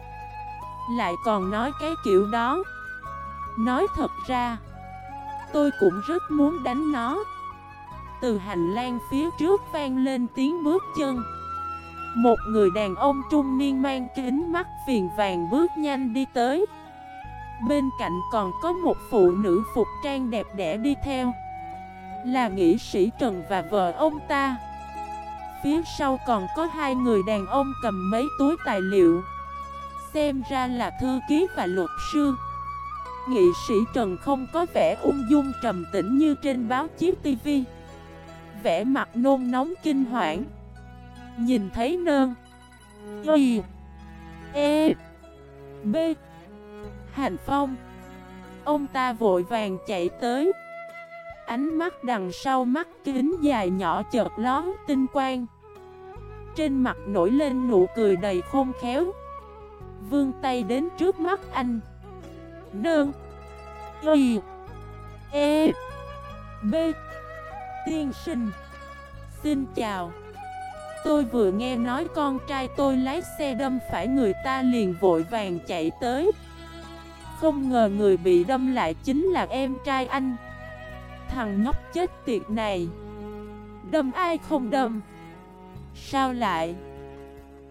Lại còn nói cái kiểu đó. Nói thật ra, Tôi cũng rất muốn đánh nó. Từ hành lang phía trước vang lên tiếng bước chân. Một người đàn ông trung niên mang kính mắt phiền vàng bước nhanh đi tới. Bên cạnh còn có một phụ nữ phục trang đẹp đẽ đi theo. Là nghị sĩ Trần và vợ ông ta. Phía sau còn có hai người đàn ông cầm mấy túi tài liệu. Xem ra là thư ký và luật sư. Nghị sĩ Trần không có vẻ ung dung trầm tĩnh như trên báo chí TV Vẻ mặt nôn nóng kinh hoảng. Nhìn thấy nơn. Y. E. B. Hành Phong. Ông ta vội vàng chạy tới. Ánh mắt đằng sau mắt kính dài nhỏ chợt lón tinh quang. Trên mặt nổi lên nụ cười đầy khôn khéo. Vương tay đến trước mắt anh. Nương. Y. E. B. Tiên sinh. Xin chào. Tôi vừa nghe nói con trai tôi lái xe đâm phải người ta liền vội vàng chạy tới. Không ngờ người bị đâm lại chính là em trai anh. Thằng nhóc chết tiệt này. Đâm ai không đâm? Sao lại?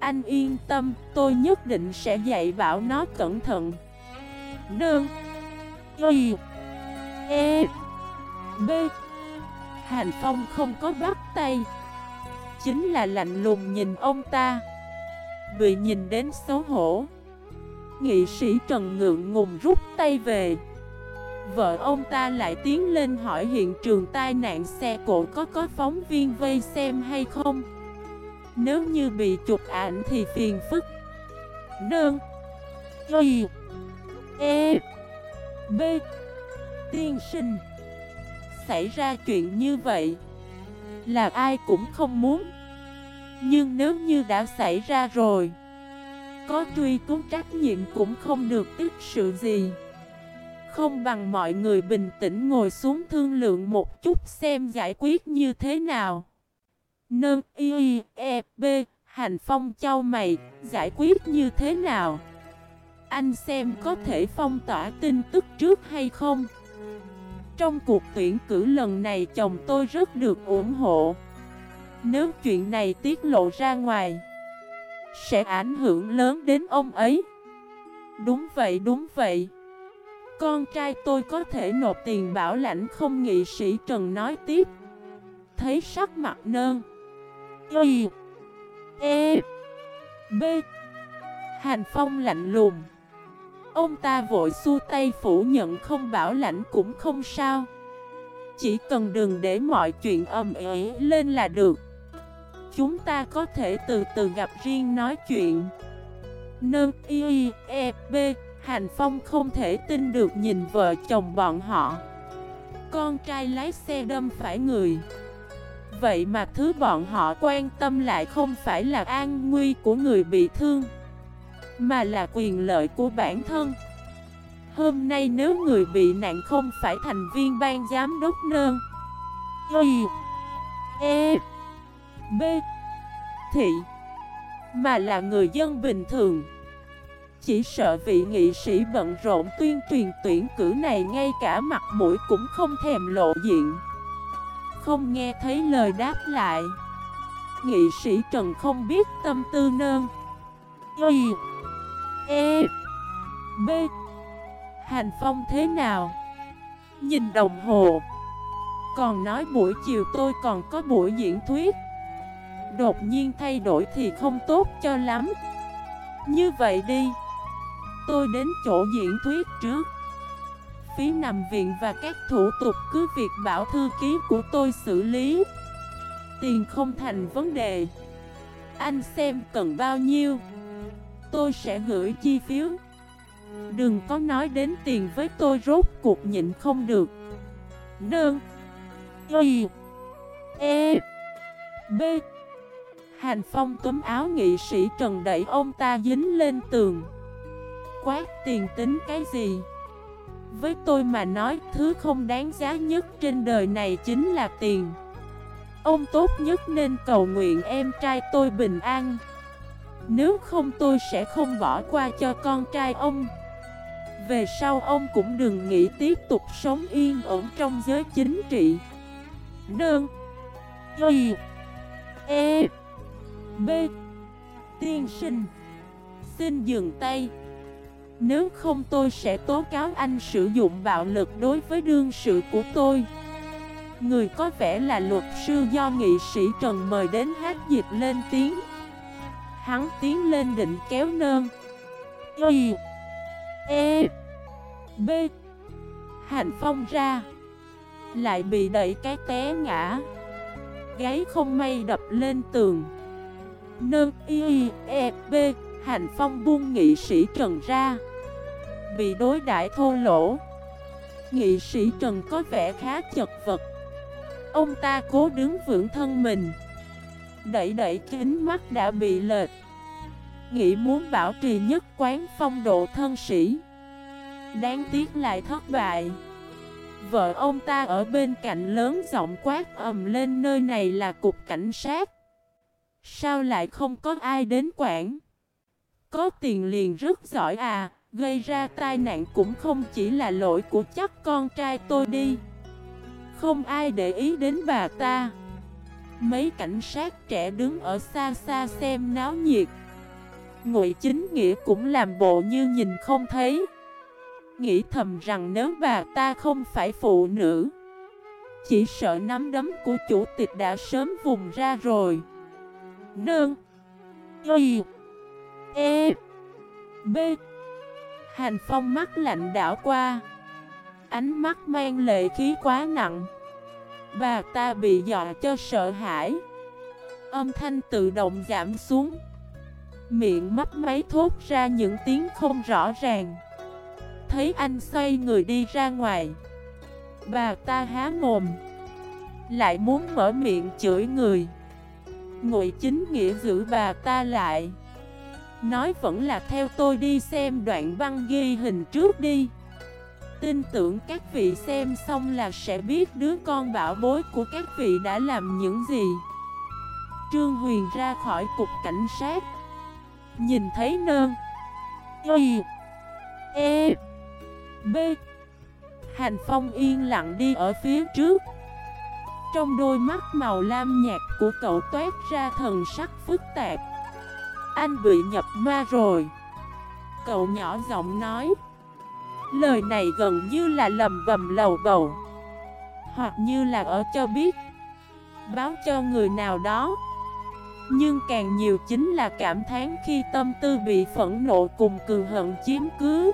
Anh yên tâm, Tôi nhất định sẽ dạy bảo nó cẩn thận. Đơn. Y. E. B. Hành Phong không có bắt tay. Chính là lạnh lùng nhìn ông ta. Bị nhìn đến xấu hổ. Nghị sĩ Trần ngượng ngùng rút tay về. Vợ ông ta lại tiến lên hỏi hiện trường tai nạn xe cộ có có phóng viên vây xem hay không. Nếu như bị chụp ảnh thì phiền phức. Nương. Y E B. Tiên sinh. Xảy ra chuyện như vậy Là ai cũng không muốn. Nhưng nếu như đã xảy ra rồi có truy cứu trách nhiệm cũng không được tích sự gì. Không bằng mọi người bình tĩnh ngồi xuống thương lượng một chút xem giải quyết như thế nào. Nâng y e b, Hành phong châu mày, Giải quyết như thế nào? Anh xem có thể phong tỏa tin tức trước hay không? Trong cuộc tuyển cử lần này chồng tôi rất được ủng hộ. Nếu chuyện này tiết lộ ra ngoài sẽ ảnh hưởng lớn đến ông ấy. Đúng vậy đúng vậy. Con trai tôi có thể nộp tiền bảo lãnh không? Nghị sĩ Trần nói tiếp. Thấy sắc mặt nơn. Y E B. Hành Phong lạnh lùng. Ông ta vội xua tay phủ nhận không bảo lãnh cũng không sao. Chỉ cần đừng để mọi chuyện ầm ế lên là được. Chúng ta có thể từ từ gặp riêng nói chuyện. Nâng y e b Hành Phong không thể tin được nhìn vợ chồng bọn họ. Con trai lái xe đâm phải người. Vậy mà thứ bọn họ quan tâm lại không phải là an nguy của người bị thương, Mà là quyền lợi của bản thân. Hôm nay nếu người bị nạn không phải thành viên ban giám đốc nơn Y E B. Thị, Mà là người dân bình thường. Chỉ sợ vị nghị sĩ bận rộn tuyên truyền tuyển cử này ngay cả mặt mũi cũng không thèm lộ diện. Không nghe thấy lời đáp lại. Nghị sĩ Trần không biết tâm tư nơn. Y E B. Hành Phong thế nào? Nhìn đồng hồ. Còn nói buổi chiều tôi còn có buổi diễn thuyết. Đột nhiên thay đổi thì không tốt cho lắm. Như vậy đi. Tôi đến chỗ diễn thuyết trước. Phí nằm viện và các thủ tục cứ việc bảo thư ký của tôi xử lý. Tiền không thành vấn đề. Anh xem cần bao nhiêu, Tôi sẽ gửi chi phiếu. Đừng có nói đến tiền với tôi, rốt cuộc nhịn không được. Nương Y. E. B. Hành Phong túm áo nghị sĩ Trần đẩy ông ta dính lên tường. Quát tiền tính cái gì? Với tôi mà nói, thứ không đáng giá nhất trên đời này chính là tiền. Ông tốt nhất nên cầu nguyện em trai tôi bình an. Nếu không tôi sẽ không bỏ qua cho con trai ông. Về sau ông cũng đừng nghĩ tiếp tục sống yên ổn trong giới chính trị. Nương. Y. E. B Tiên sinh, Xin dừng tay. Nếu không tôi sẽ tố cáo anh sử dụng bạo lực đối với đương sự của tôi. Người có vẻ là luật sư do nghị sĩ Trần mời đến hát dịch lên tiếng. Hắn tiến lên định kéo nơm. Y. E. B. Hành phong ra. Lại bị đẩy cái té ngã. Gáy không may đập lên tường. Nơn Y E B Hành phong buông nghị sĩ Trần ra. Bị đối đãi thô lỗ, Nghị sĩ Trần có vẻ khá chật vật. Ông ta cố đứng vững thân mình. Đẩy đẩy kính mắt đã bị lệch. Nghĩ muốn bảo trì nhất quán phong độ thân sĩ. Đáng tiếc lại thất bại. Vợ ông ta ở bên cạnh lớn giọng quát ầm lên, nơi này là cục cảnh sát. Sao lại không có ai đến quản có tiền liền rất giỏi à, gây ra tai nạn cũng không chỉ là lỗi của chắc con trai tôi đi. Không ai để ý đến bà ta. Mấy cảnh sát trẻ đứng ở xa xa xem náo nhiệt. Ngụy chính nghĩa cũng làm bộ như nhìn không thấy. Nghĩ thầm rằng nếu bà ta không phải phụ nữ Chỉ sợ nắm đấm của chủ tịch đã sớm vùng ra rồi Nương. Y E B. Hành phong mắt lạnh đảo qua. Ánh mắt mang lệ khí quá nặng. Bà ta bị dọa cho sợ hãi. Âm thanh tự động giảm xuống. Miệng mắt máy thốt ra những tiếng không rõ ràng. Thấy anh xoay người đi ra ngoài. Bà ta há mồm. Lại muốn mở miệng chửi người. Ngụy chính nghĩa giữ bà ta lại. Nói vẫn là theo tôi đi xem đoạn băng ghi hình trước đi. Tin tưởng các vị xem xong là sẽ biết đứa con bảo bối của các vị đã làm những gì. Trương Huyền ra khỏi cục cảnh sát. Nhìn thấy nơn. Y. E. B. Hành Phong yên lặng đi ở phía trước. Trong đôi mắt màu lam nhạt của cậu toát ra thần sắc phức tạp. Anh bị nhập ma rồi. Cậu nhỏ giọng nói. Lời này gần như là lầm bầm lầu bầu. Hoặc như là ở cho biết. Báo cho người nào đó. Nhưng càng nhiều chính là cảm thán khi tâm tư bị phẫn nộ cùng cường hận chiếm cứ.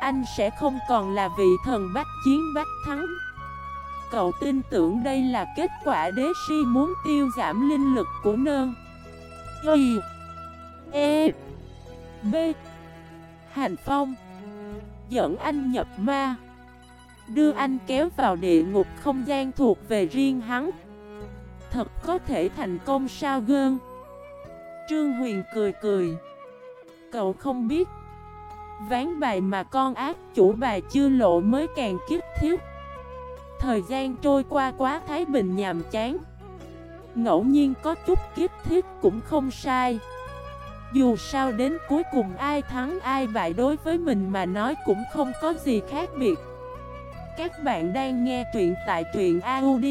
Anh sẽ không còn là vị thần bách chiến bách thắng. Cậu tin tưởng đây là kết quả đế si muốn tiêu giảm linh lực của nơn. Y E B. Hành Phong. Dẫn anh nhập ma. Đưa anh kéo vào địa ngục không gian thuộc về riêng hắn. Thật có thể thành công sao gơn? Trương Huyền cười cười. Cậu không biết. Ván bài mà con ác chủ bài chưa lộ mới càng kiếp thiết Thời gian trôi qua quá thái bình nhàm chán. Ngẫu nhiên có chút kiếp thiết cũng không sai. Dù sao đến cuối cùng ai thắng ai bại đối với mình mà nói cũng không có gì khác biệt. Các bạn đang nghe truyện tại truyện audio.fif